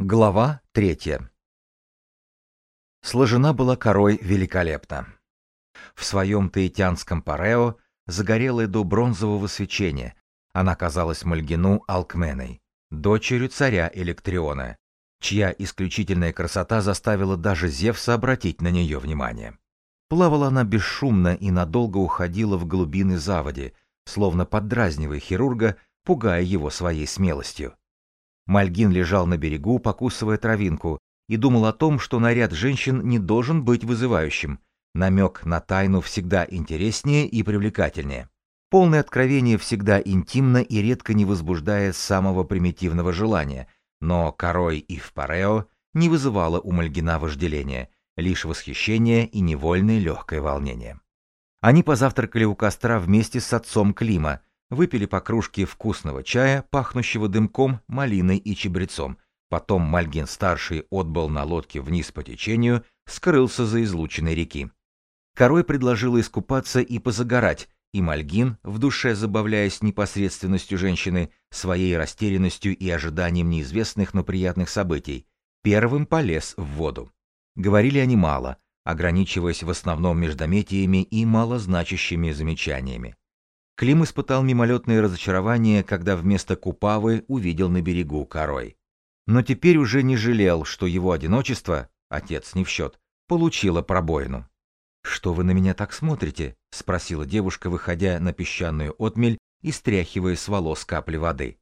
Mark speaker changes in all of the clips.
Speaker 1: Глава третья. Сложена была корой великолепно. В своем таитянском парео, загорелая до бронзового свечения, она казалась Мальгину Алкменой, дочерью царя Электриона, чья исключительная красота заставила даже Зевса обратить на нее внимание. Плавала она бесшумно и надолго уходила в глубины заводи, словно поддразнивая хирурга, пугая его своей смелостью. Мальгин лежал на берегу, покусывая травинку, и думал о том, что наряд женщин не должен быть вызывающим. Намек на тайну всегда интереснее и привлекательнее. Полное откровение всегда интимно и редко не возбуждая самого примитивного желания, но корой и в парео не вызывало у Мальгина вожделения, лишь восхищение и невольное легкое волнение. Они позавтракали у костра вместе с отцом Клима, Выпили по кружке вкусного чая, пахнущего дымком, малиной и чебрецом. Потом Мальгин-старший отбыл на лодке вниз по течению, скрылся за излученной реки. Корой предложила искупаться и позагорать, и Мальгин, в душе забавляясь непосредственностью женщины, своей растерянностью и ожиданием неизвестных, но приятных событий, первым полез в воду. Говорили они мало, ограничиваясь в основном междометиями и малозначащими замечаниями. Клим испытал мимолетное разочарование, когда вместо Купавы увидел на берегу корой. Но теперь уже не жалел, что его одиночество, отец не в счет, получило пробоину. «Что вы на меня так смотрите?» — спросила девушка, выходя на песчаную отмель и стряхивая с волос капли воды.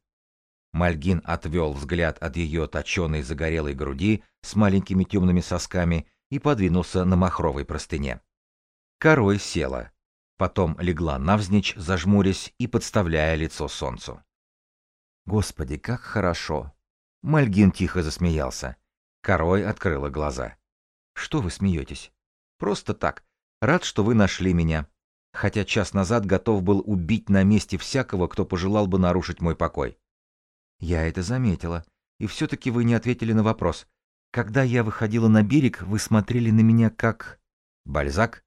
Speaker 1: Мальгин отвел взгляд от ее точеной загорелой груди с маленькими темными сосками и подвинулся на махровой простыне. Корой села потом легла навзничь, зажмурясь и подставляя лицо солнцу. «Господи, как хорошо!» Мальгин тихо засмеялся. Корой открыла глаза. «Что вы смеетесь?» «Просто так. Рад, что вы нашли меня. Хотя час назад готов был убить на месте всякого, кто пожелал бы нарушить мой покой». «Я это заметила. И все-таки вы не ответили на вопрос. Когда я выходила на берег, вы смотрели на меня как...» «Бальзак?»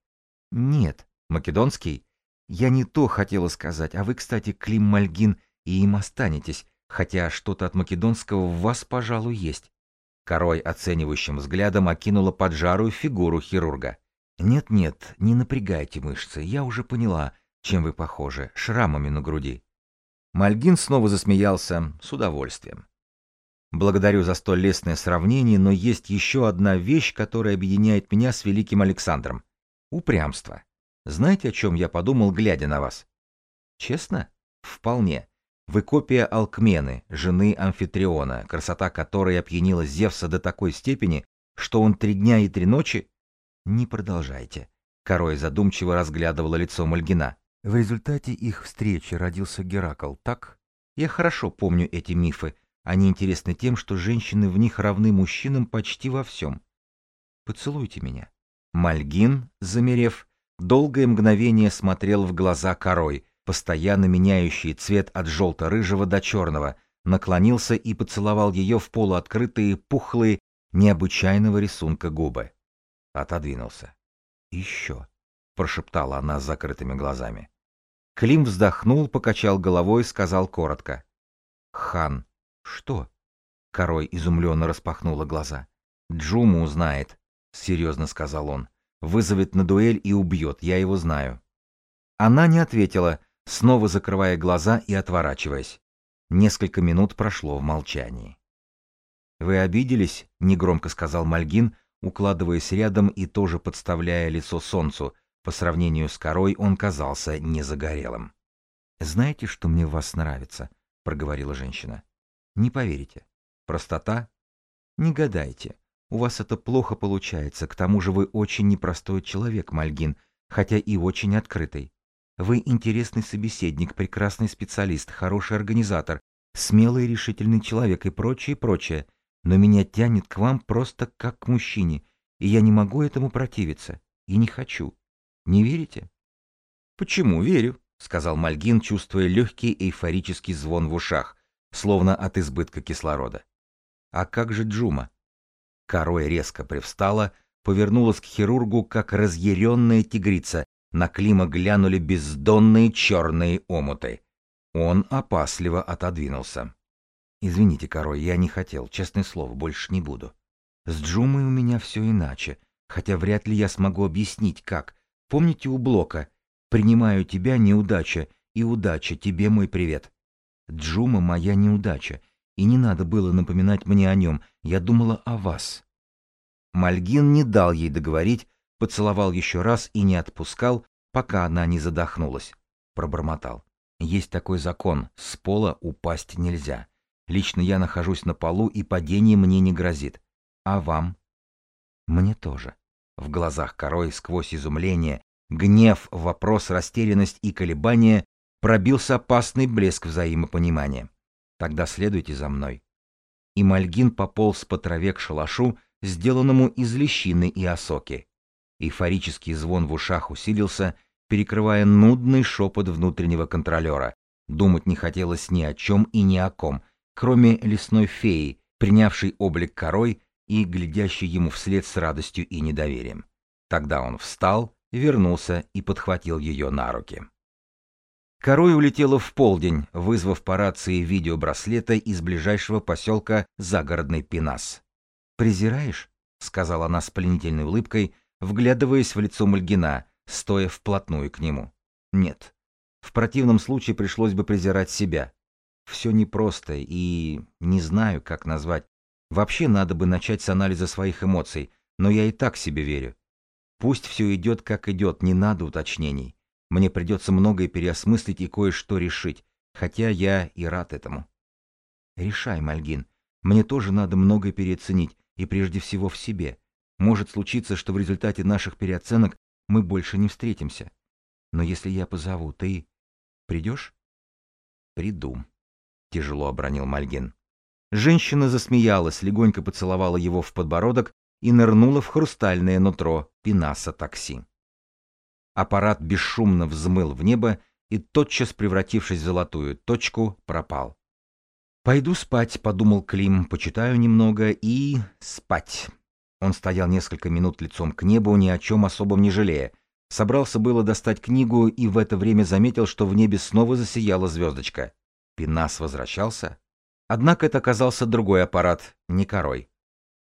Speaker 1: «Нет. Македонский? Я не то хотела сказать, а вы, кстати, Клим Мальгин, и им останетесь, хотя что-то от македонского в вас, пожалуй, есть. Корой оценивающим взглядом окинула поджарую фигуру хирурга. «Нет-нет, не напрягайте мышцы, я уже поняла, чем вы похожи, шрамами на груди». Мальгин снова засмеялся с удовольствием. «Благодарю за столь лестное сравнение, но есть еще одна вещь, которая объединяет меня с великим Александром. Упрямство. Знаете, о чем я подумал, глядя на вас? Честно? Вполне. Вы копия Алкмены, жены Амфитриона, красота которой опьянила Зевса до такой степени, что он три дня и три ночи... Не продолжайте. Корой задумчиво разглядывала лицо Мальгина. В результате их встречи родился Геракл, так? Я хорошо помню эти мифы. Они интересны тем, что женщины в них равны мужчинам почти во всем. Поцелуйте меня. Мальгин, замерев, долгое мгновение смотрел в глаза корой, постоянно меняющий цвет от желто-рыжего до черного, наклонился и поцеловал ее в полуоткрытые, пухлые, необычайного рисунка губы. Отодвинулся. «Еще», — прошептала она с закрытыми глазами. Клим вздохнул, покачал головой, сказал коротко. «Хан, что?» Корой изумленно распахнула глаза. «Джуму узнает», — серьезно сказал он. Вызовет на дуэль и убьет, я его знаю. Она не ответила, снова закрывая глаза и отворачиваясь. Несколько минут прошло в молчании. «Вы обиделись?» — негромко сказал Мальгин, укладываясь рядом и тоже подставляя лицо солнцу. По сравнению с корой он казался незагорелым. «Знаете, что мне в вас нравится?» — проговорила женщина. «Не поверите. Простота? Не гадайте. У вас это плохо получается, к тому же вы очень непростой человек, Мальгин, хотя и очень открытый. Вы интересный собеседник, прекрасный специалист, хороший организатор, смелый и решительный человек и прочее, прочее. Но меня тянет к вам просто как к мужчине, и я не могу этому противиться. И не хочу. Не верите? Почему верю? сказал Мальгин, чувствуя легкий эйфорический звон в ушах, словно от избытка кислорода. А как же Джума? Корой резко привстала, повернулась к хирургу, как разъяренная тигрица. На Клима глянули бездонные черные омуты. Он опасливо отодвинулся. Извините, Корой, я не хотел, честное слово, больше не буду. С Джумой у меня все иначе, хотя вряд ли я смогу объяснить, как. Помните у Блока «Принимаю тебя, неудача, и удача, тебе мой привет». Джума моя неудача, и не надо было напоминать мне о нем, я думала о вас. Мальгин не дал ей договорить, поцеловал еще раз и не отпускал, пока она не задохнулась. Пробормотал. Есть такой закон, с пола упасть нельзя. Лично я нахожусь на полу, и падение мне не грозит. А вам? Мне тоже. В глазах корой сквозь изумление, гнев, вопрос, растерянность и колебания пробился опасный блеск взаимопонимания. Тогда следуйте за мной. И Мальгин пополз по траве к шалашу, сделанному из лещины и осоки. Эйфорический звон в ушах усилился, перекрывая нудный шепот внутреннего контролера. Думать не хотелось ни о чем и ни о ком, кроме лесной феи, принявшей облик корой и глядящей ему вслед с радостью и недоверием. Тогда он встал, вернулся и подхватил ее на руки. Корой улетела в полдень, вызвав по рации видеобраслета из ближайшего поселка загородный Пинас. «Презираешь?» — сказала она с пленительной улыбкой, вглядываясь в лицо Мальгина, стоя вплотную к нему. «Нет. В противном случае пришлось бы презирать себя. Все непросто и... не знаю, как назвать. Вообще надо бы начать с анализа своих эмоций, но я и так себе верю. Пусть все идет, как идет, не надо уточнений. Мне придется многое переосмыслить и кое-что решить, хотя я и рад этому. Решай, Мальгин. Мне тоже надо многое переоценить, и прежде всего в себе. Может случиться, что в результате наших переоценок мы больше не встретимся. Но если я позову, ты придешь? Приду. Тяжело обронил Мальгин. Женщина засмеялась, легонько поцеловала его в подбородок и нырнула в хрустальное нутро пенаса такси. Аппарат бесшумно взмыл в небо и, тотчас превратившись в золотую точку, пропал. «Пойду спать», — подумал Клим, — «почитаю немного и... спать». Он стоял несколько минут лицом к небу, ни о чем особом не жалея. Собрался было достать книгу и в это время заметил, что в небе снова засияла звездочка. Пинас возвращался. Однако это оказался другой аппарат, не корой.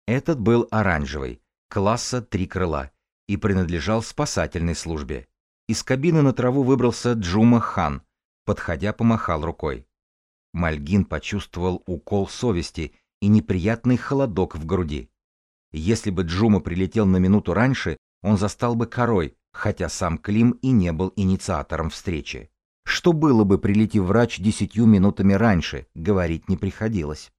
Speaker 1: Этот был оранжевый, класса «Три крыла», и принадлежал спасательной службе. Из кабины на траву выбрался Джума Хан, подходя помахал рукой. Мальгин почувствовал укол совести и неприятный холодок в груди. Если бы Джума прилетел на минуту раньше, он застал бы корой, хотя сам Клим и не был инициатором встречи. Что было бы, прилетев врач десятью минутами раньше, говорить не приходилось.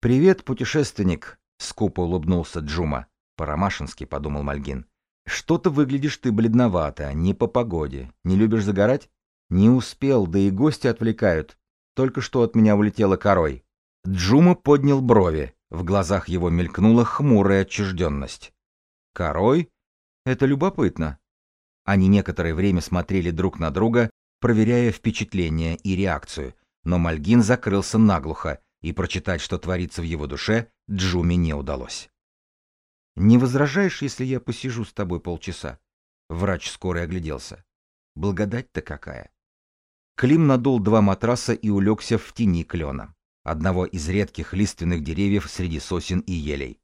Speaker 1: «Привет, путешественник!» — скупо улыбнулся Джума. По-ромашински, подумал Мальгин. Что-то выглядишь ты бледновато, не по погоде. Не любишь загорать? Не успел, да и гости отвлекают. Только что от меня улетела корой. Джума поднял брови. В глазах его мелькнула хмурая отчужденность. Корой? Это любопытно. Они некоторое время смотрели друг на друга, проверяя впечатление и реакцию, но Мальгин закрылся наглухо, и прочитать, что творится в его душе, Джуме не удалось. Не возражаешь, если я посижу с тобой полчаса? Врач скоро огляделся. Благодать-то какая. Клим надул два матраса и улегся в тени клена, одного из редких лиственных деревьев среди сосен и елей.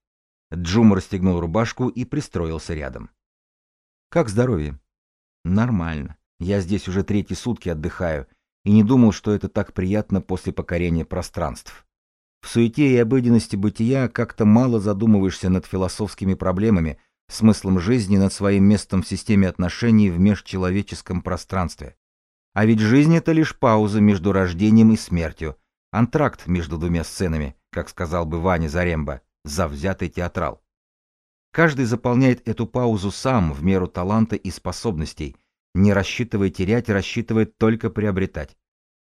Speaker 1: Джум расстегнул рубашку и пристроился рядом. «Как здоровье?» «Нормально. Я здесь уже третьи сутки отдыхаю и не думал, что это так приятно после покорения пространств. В суете и обыденности бытия как-то мало задумываешься над философскими проблемами, смыслом жизни, над своим местом в системе отношений в межчеловеческом пространстве. А ведь жизнь — это лишь пауза между рождением и смертью, антракт между двумя сценами, как сказал бы Ваня Заремба, завзятый театрал. Каждый заполняет эту паузу сам в меру таланта и способностей, не рассчитывая терять, рассчитывает только приобретать.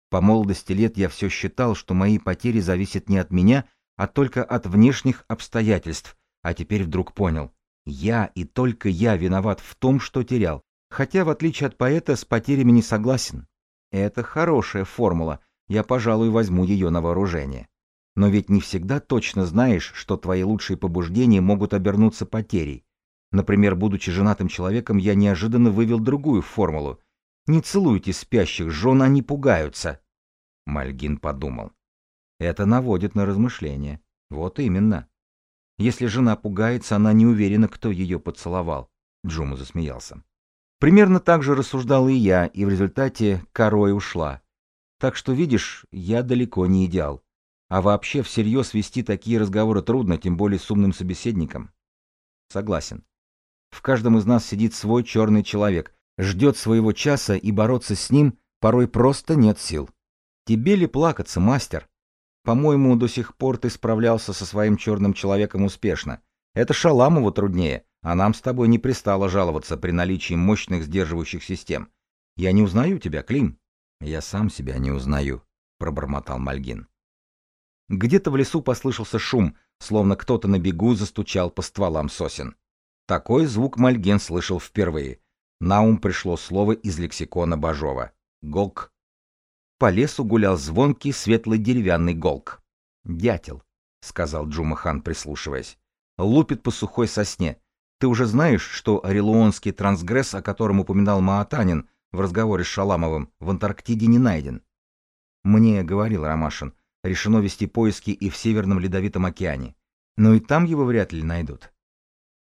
Speaker 1: По молодости лет я все считал, что мои потери зависят не от меня, а только от внешних обстоятельств, а теперь вдруг понял. Я и только я виноват в том, что терял, хотя, в отличие от поэта, с потерями не согласен. Это хорошая формула, я, пожалуй, возьму ее на вооружение. Но ведь не всегда точно знаешь, что твои лучшие побуждения могут обернуться потерей. Например, будучи женатым человеком, я неожиданно вывел другую формулу. Не целуйте спящих жен, они пугаются. Мальгин подумал. Это наводит на размышления. Вот именно. Если жена пугается, она не уверена, кто ее поцеловал. Джума засмеялся. Примерно так же рассуждал и я, и в результате корой ушла. Так что, видишь, я далеко не идеал. А вообще всерьез вести такие разговоры трудно, тем более с умным собеседником. Согласен. В каждом из нас сидит свой черный человек, ждет своего часа, и бороться с ним порой просто нет сил. Тебе ли плакаться, мастер? По-моему, до сих пор ты справлялся со своим черным человеком успешно. Это Шаламову труднее, а нам с тобой не пристало жаловаться при наличии мощных сдерживающих систем. Я не узнаю тебя, Клим. Я сам себя не узнаю, пробормотал Мальгин. Где-то в лесу послышался шум, словно кто-то на бегу застучал по стволам сосен. Такой звук Мальген слышал впервые. На ум пришло слово из лексикона Бажова. Голк по лесу гулял звонкий светлый деревянный голк. «Дятел», — сказал Джумахан, прислушиваясь. «Лупит по сухой сосне. Ты уже знаешь, что орелуонский трансгресс, о котором упоминал Маатанин в разговоре с Шаламовым, в Антарктиде не найден?» «Мне, — говорил Ромашин, — решено вести поиски и в Северном Ледовитом океане. Но и там его вряд ли найдут».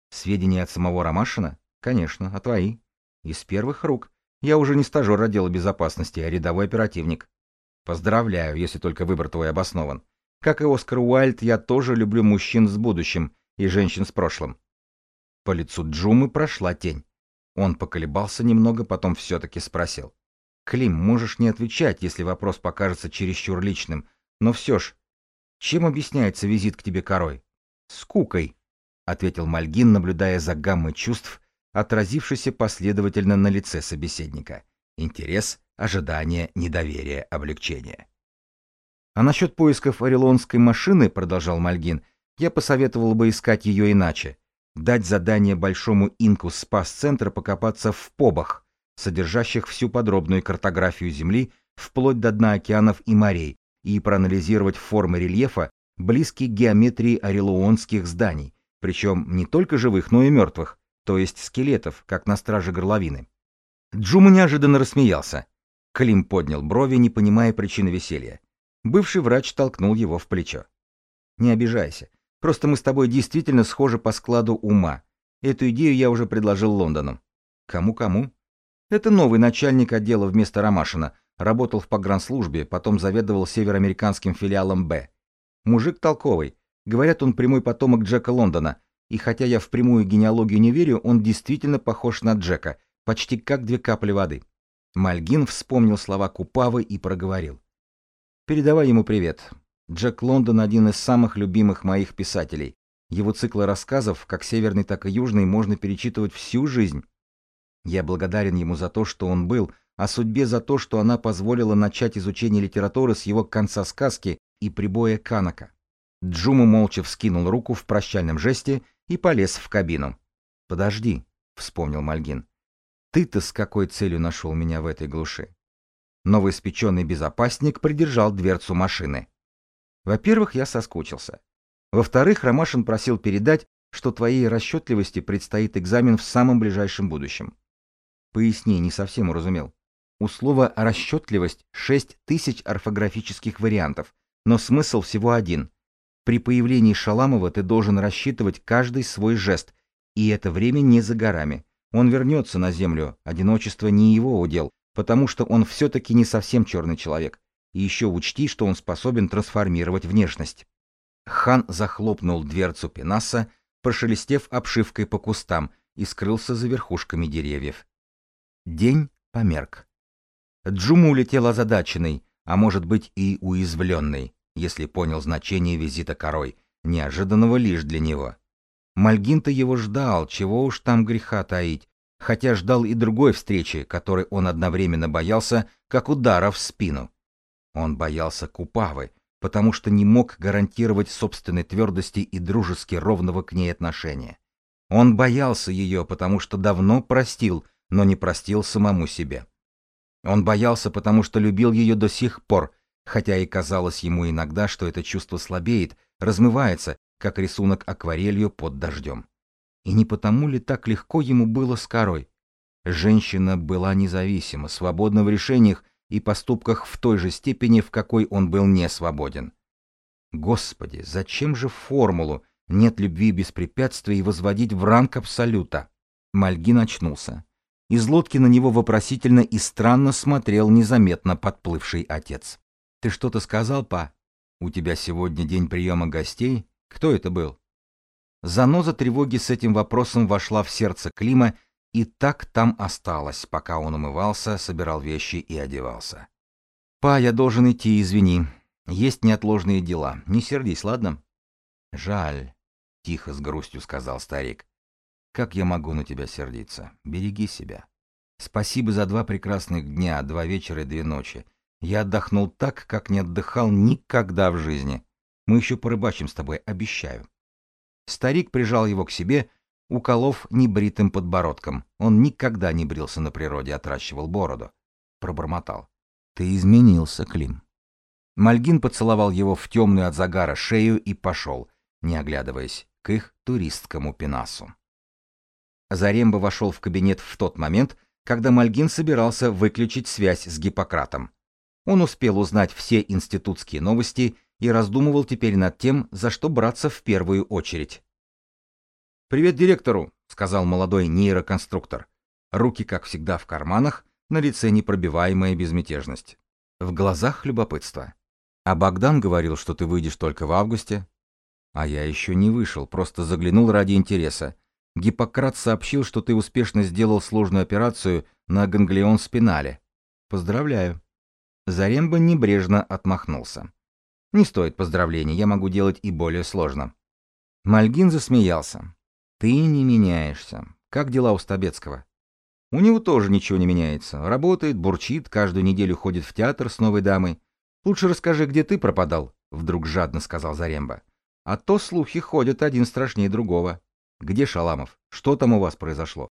Speaker 1: «Сведения от самого Ромашина? Конечно, а твои?» «Из первых рук. Я уже не стажер отдела безопасности, а рядовой оперативник. Поздравляю, если только выбор твой обоснован. Как и Оскар Уайльд, я тоже люблю мужчин с будущим и женщин с прошлым. По лицу Джумы прошла тень. Он поколебался немного, потом все-таки спросил. «Клим, можешь не отвечать, если вопрос покажется чересчур личным, но все ж, чем объясняется визит к тебе корой?» «Скукой», — ответил Мальгин, наблюдая за гаммой чувств, отразившийся последовательно на лице собеседника. Интерес, ожидание, недоверие, облегчение. А насчет поисков орелонской машины, продолжал Мальгин, я посоветовал бы искать ее иначе. Дать задание большому инку спас-центра покопаться в побах, содержащих всю подробную картографию Земли вплоть до дна океанов и морей, и проанализировать формы рельефа, близкие к геометрии орелуонских зданий, причем не только живых, но и мертвых, то есть скелетов, как на страже горловины. Джума неожиданно рассмеялся. Клим поднял брови, не понимая причины веселья. Бывший врач толкнул его в плечо. «Не обижайся. Просто мы с тобой действительно схожи по складу ума. Эту идею я уже предложил Лондону». «Кому-кому?» «Это новый начальник отдела вместо Ромашина. Работал в погранслужбе, потом заведовал североамериканским филиалом «Б». Мужик толковый. Говорят, он прямой потомок Джека Лондона, и хотя я впрямую генеалогию не верю, он действительно похож на Джека, почти как две капли воды. Мальгин вспомнил слова Купавы и проговорил. «Передавай ему привет. Джек Лондон один из самых любимых моих писателей. Его циклы рассказов, как северный, так и южный, можно перечитывать всю жизнь. Я благодарен ему за то, что он был, а судьбе за то, что она позволила начать изучение литературы с его конца сказки и прибоя Канака. Джума молча вскинул руку в прощальном жесте и полез в кабину. «Подожди», — вспомнил Мальгин. «Ты-то с какой целью нашел меня в этой глуши?» Новоиспеченный безопасник придержал дверцу машины. «Во-первых, я соскучился. Во-вторых, Ромашин просил передать, что твоей расчетливости предстоит экзамен в самом ближайшем будущем. Поясни, не совсем уразумел. У слова «расчетливость» шесть тысяч орфографических вариантов, но смысл всего один. При появлении Шаламова ты должен рассчитывать каждый свой жест, и это время не за горами. Он вернется на землю, одиночество не его удел, потому что он все-таки не совсем черный человек. И еще учти, что он способен трансформировать внешность. Хан захлопнул дверцу пенаса, прошелестев обшивкой по кустам, и скрылся за верхушками деревьев. День померк. Джуму улетел озадаченный, а может быть и уязвленный если понял значение визита корой, неожиданного лишь для него. Мальгин-то его ждал, чего уж там греха таить, хотя ждал и другой встречи, которой он одновременно боялся, как удара в спину. Он боялся Купавы, потому что не мог гарантировать собственной твердости и дружески ровного к ней отношения. Он боялся ее, потому что давно простил, но не простил самому себе. Он боялся, потому что любил ее до сих пор, хотя и казалось ему иногда, что это чувство слабеет, размывается, как рисунок акварелью под дождем. И не потому ли так легко ему было с корой? Женщина была независима, свободна в решениях и поступках в той же степени, в какой он был не свободен. Господи, зачем же формулу «нет любви без препятствий» возводить в ранг абсолюта? Мальгин очнулся. Из лодки на него вопросительно и странно смотрел незаметно подплывший отец. «Ты что-то сказал, па? У тебя сегодня день приема гостей? Кто это был?» Заноза тревоги с этим вопросом вошла в сердце Клима и так там осталась, пока он умывался, собирал вещи и одевался. «Па, я должен идти, извини. Есть неотложные дела. Не сердись, ладно?» «Жаль», — тихо с грустью сказал старик. «Как я могу на тебя сердиться? Береги себя. Спасибо за два прекрасных дня, два вечера и две ночи. Я отдохнул так, как не отдыхал никогда в жизни. Мы еще порыбачим с тобой, обещаю». Старик прижал его к себе, уколов небритым подбородком. Он никогда не брился на природе, отращивал бороду. Пробормотал. «Ты изменился, Клим». Мальгин поцеловал его в темную от загара шею и пошел, не оглядываясь, к их туристскому пенасу. Заремба вошел в кабинет в тот момент, когда Мальгин собирался выключить связь с Гиппократом. Он успел узнать все институтские новости и раздумывал теперь над тем, за что браться в первую очередь. «Привет директору», — сказал молодой нейроконструктор. Руки, как всегда, в карманах, на лице непробиваемая безмятежность. В глазах любопытство. А Богдан говорил, что ты выйдешь только в августе. А я еще не вышел, просто заглянул ради интереса. Гиппократ сообщил, что ты успешно сделал сложную операцию на ганглион спинале. Поздравляю. Заремба небрежно отмахнулся. Не стоит поздравлений, я могу делать и более сложно. Мальгин засмеялся. Ты не меняешься. Как дела у Стабецкого? У него тоже ничего не меняется. Работает, бурчит, каждую неделю ходит в театр с новой дамой. «Лучше расскажи, где ты пропадал», — вдруг жадно сказал Заремба. «А то слухи ходят один страшнее другого. Где Шаламов? Что там у вас произошло?»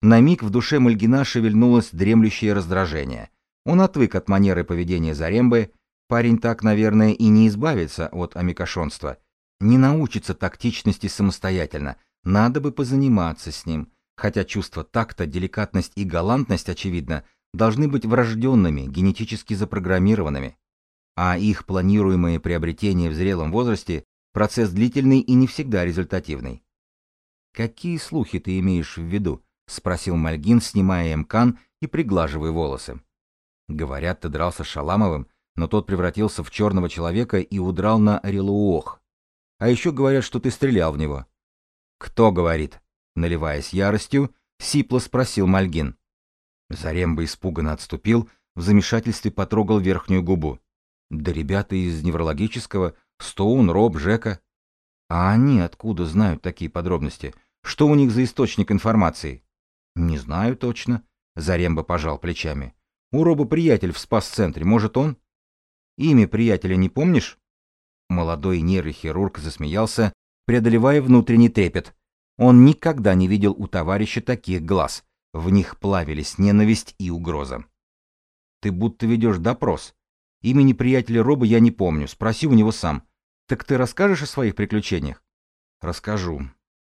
Speaker 1: На миг в душе Мальгина шевельнулось дремлющее раздражение. Он отвык от манеры поведения Зарембы. Парень так, наверное, и не избавится от амикошонства. Не научится тактичности самостоятельно. Надо бы позаниматься с ним. Хотя чувство такта, деликатность и галантность, очевидно, должны быть врожденными, генетически запрограммированными а их планируемое приобретение в зрелом возрасте – процесс длительный и не всегда результативный. «Какие слухи ты имеешь в виду?» – спросил Мальгин, снимая мкан и приглаживая волосы. «Говорят, ты дрался с Шаламовым, но тот превратился в черного человека и удрал на Релуох. А еще говорят, что ты стрелял в него». «Кто говорит?» – наливаясь яростью, сипло спросил Мальгин. Заремба испуганно отступил, в замешательстве потрогал верхнюю губу. Да ребята из неврологического, Стоун, Роб, Жека. А они откуда знают такие подробности? Что у них за источник информации? Не знаю точно. Заремба пожал плечами. У Роба приятель в спас-центре, может он? Имя приятеля не помнишь? Молодой нейрохирург засмеялся, преодолевая внутренний трепет. Он никогда не видел у товарища таких глаз. В них плавились ненависть и угроза. Ты будто ведешь допрос, Имени приятеля Роба я не помню, спроси у него сам. Так ты расскажешь о своих приключениях? Расскажу.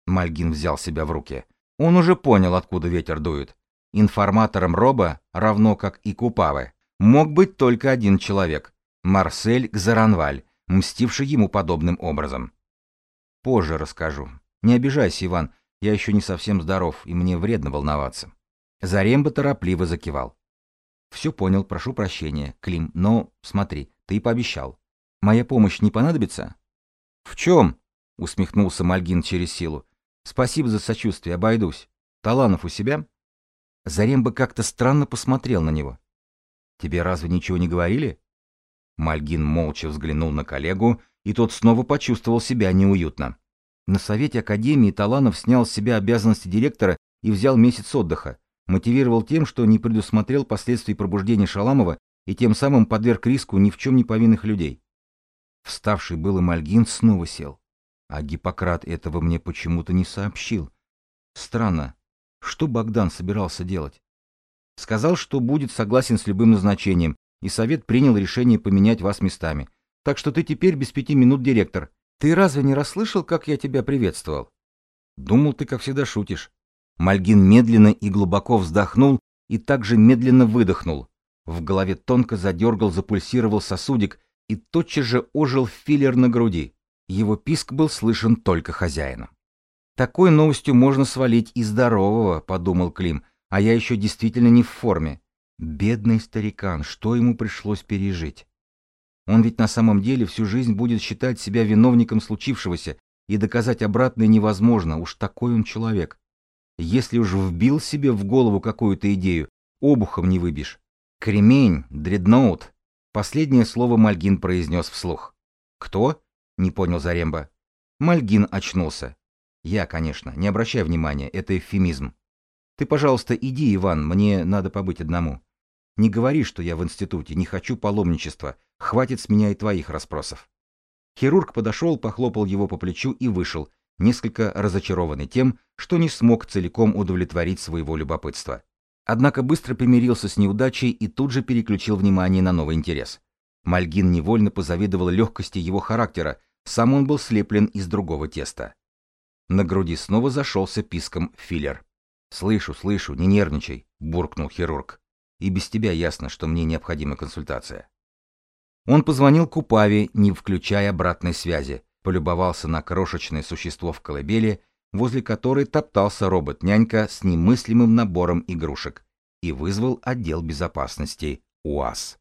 Speaker 1: Мальгин взял себя в руки. Он уже понял, откуда ветер дует. Информатором Роба, равно как и Купавы, мог быть только один человек — Марсель Гзаранваль, мстивший ему подобным образом. Позже расскажу. Не обижайся, Иван, я еще не совсем здоров, и мне вредно волноваться. Заремба торопливо закивал. Все понял, прошу прощения, Клим, но смотри, ты пообещал. Моя помощь не понадобится? В чем? Усмехнулся Мальгин через силу. Спасибо за сочувствие, обойдусь. Таланов у себя? Заремба как-то странно посмотрел на него. Тебе разве ничего не говорили? Мальгин молча взглянул на коллегу, и тот снова почувствовал себя неуютно. На совете Академии Таланов снял с себя обязанности директора и взял месяц отдыха мотивировал тем, что не предусмотрел последствий пробуждения Шаламова и тем самым подверг риску ни в чем не повинных людей. Вставший был Мальгин снова сел. А Гиппократ этого мне почему-то не сообщил. Странно. Что Богдан собирался делать? Сказал, что будет согласен с любым назначением, и совет принял решение поменять вас местами. Так что ты теперь без пяти минут директор. Ты разве не расслышал, как я тебя приветствовал? Думал, ты, как всегда, шутишь. Мальгин медленно и глубоко вздохнул и также медленно выдохнул. В голове тонко задергал, запульсировал сосудик, и тотчас же ожил филлер на груди. Его писк был слышен только хозяином. «Такой новостью можно свалить и здорового», — подумал Клим, «а я еще действительно не в форме. Бедный старикан, что ему пришлось пережить? Он ведь на самом деле всю жизнь будет считать себя виновником случившегося, и доказать обратное невозможно, уж такой он человек. Если уж вбил себе в голову какую-то идею, обухом не выбьешь. Кремень, дредноут. Последнее слово Мальгин произнес вслух. «Кто?» — не понял Заремба. Мальгин очнулся. «Я, конечно, не обращай внимания, это эвфемизм. Ты, пожалуйста, иди, Иван, мне надо побыть одному. Не говори, что я в институте, не хочу паломничества, хватит с меня и твоих расспросов». Хирург подошел, похлопал его по плечу и вышел, несколько разочарованный тем, что не смог целиком удовлетворить своего любопытства. Однако быстро примирился с неудачей и тут же переключил внимание на новый интерес. Мальгин невольно позавидовал легкости его характера, сам он был слеплен из другого теста. На груди снова зашелся писком филлер. «Слышу, слышу, не нервничай», — буркнул хирург. «И без тебя ясно, что мне необходима консультация». Он позвонил Купаве, не включая обратной связи, полюбовался на крошечное существо в колыбели, возле которой топтался робот-нянька с немыслимым набором игрушек, и вызвал отдел безопасности УАЗ.